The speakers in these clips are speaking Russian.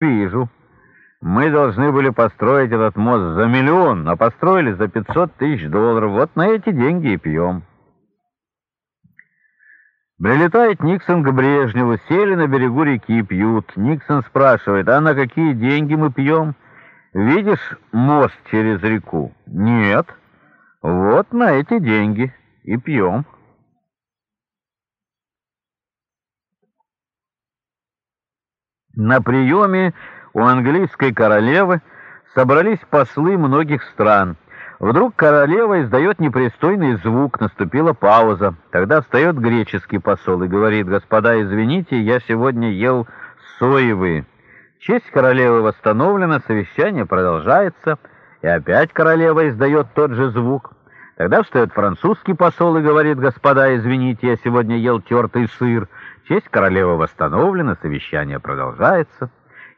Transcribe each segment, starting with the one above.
Вижу. Мы должны были построить этот мост за миллион, а построили за 500 тысяч долларов. Вот на эти деньги и пьем. Прилетает Никсон к Брежневу, сели на берегу реки, пьют. Никсон спрашивает, а на какие деньги мы пьем? Видишь мост через реку? Нет. Вот на эти деньги и пьем. На приеме у английской королевы собрались послы многих стран. Вдруг королева издает непристойный звук, наступила пауза. Тогда встает греческий посол и говорит, «Господа, извините, я сегодня ел соевые». Честь королевы восстановлена, совещание продолжается, и опять королева издает тот же звук. Тогда встает французский посол и говорит, «Господа, извините, я сегодня ел тертый сыр». Честь королевы восстановлена, совещание продолжается.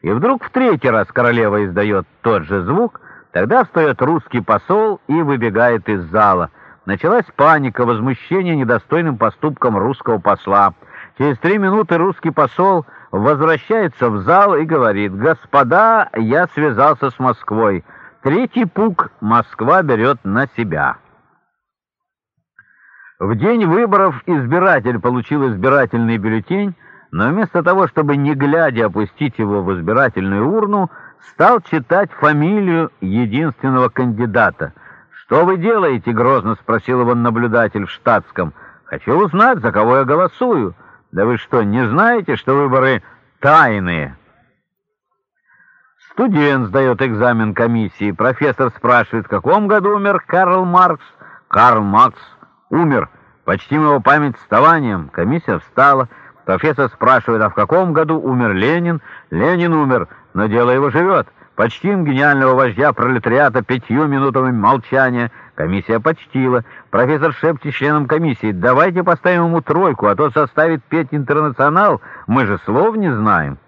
И вдруг в третий раз королева издает тот же звук, тогда встает русский посол и выбегает из зала. Началась паника, возмущение недостойным поступком русского посла. Через три минуты русский посол возвращается в зал и говорит, «Господа, я связался с Москвой. Третий пук Москва берет на себя». В день выборов избиратель получил избирательный бюллетень, но вместо того, чтобы не глядя опустить его в избирательную урну, стал читать фамилию единственного кандидата. «Что вы делаете?» — грозно спросил его наблюдатель в штатском. «Хочу узнать, за кого я голосую». «Да вы что, не знаете, что выборы тайные?» Студент сдает экзамен комиссии. Профессор спрашивает, в каком году умер Карл Маркс? Карл Маркс умер. Почтим его память вставанием. Комиссия встала. Профессор спрашивает, а в каком году умер Ленин? Ленин умер, но дело его живет. Почтим гениального вождя пролетариата пятью минутами молчания. Комиссия почтила. Профессор шепчет членам комиссии, давайте поставим ему тройку, а то составит петь интернационал. Мы же слов не знаем.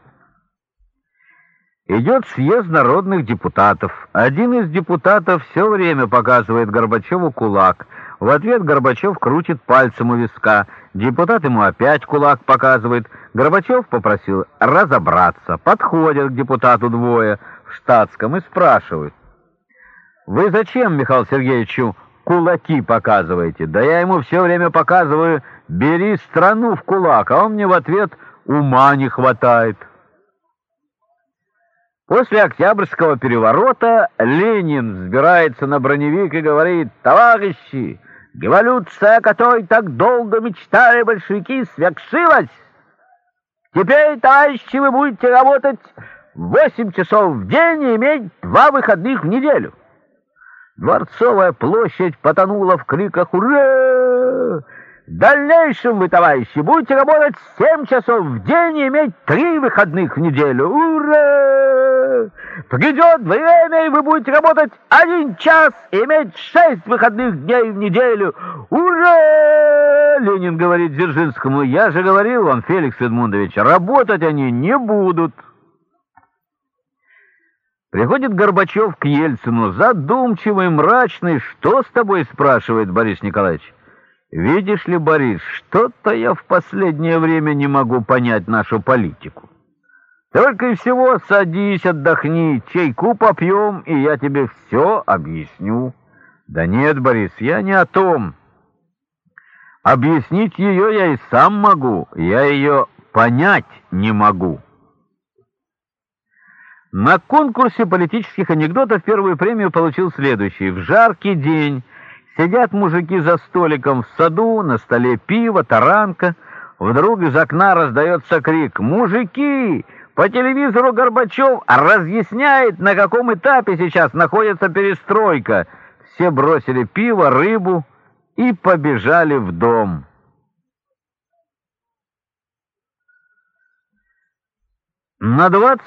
Идет съезд народных депутатов. Один из депутатов все время показывает Горбачеву кулак — в ответ Горбачев крутит пальцем у виска. Депутат ему опять кулак показывает. Горбачев попросил разобраться. Подходят к депутату двое в штатском и спрашивают. «Вы зачем, Михаил Сергеевичу, кулаки показываете?» «Да я ему все время показываю, бери страну в кулак», а он мне в ответ «ума не хватает». После Октябрьского переворота Ленин взбирается на броневик и говорит «Товарищи!» Революция, о которой так долго мечтали большевики, свершилась. Теперь, товарищи, вы будете работать восемь часов в день и иметь два выходных в неделю. Дворцовая площадь потонула в криках «Ура!». В дальнейшем вы, товарищи, будете работать семь часов в день и иметь три выходных в неделю. Ура! Придет время, и вы будете работать один час и иметь шесть выходных дней в неделю. Ура! Ленин говорит Дзержинскому. Я же говорил вам, Феликс Эдмундович, работать они не будут. Приходит Горбачев к Ельцину, задумчивый, мрачный. «Что с тобой?» — спрашивает Борис Николаевич. Видишь ли, Борис, что-то я в последнее время не могу понять нашу политику. Только и всего садись, отдохни, чайку попьем, и я тебе все объясню. Да нет, Борис, я не о том. Объяснить ее я и сам могу, я ее понять не могу. На конкурсе политических анекдотов первую премию получил следующий. В жаркий день Сидят мужики за столиком в саду, на столе пиво, таранка. Вдруг из окна раздается крик «Мужики!» По телевизору Горбачев разъясняет, на каком этапе сейчас находится перестройка. Все бросили пиво, рыбу и побежали в дом. На двадцать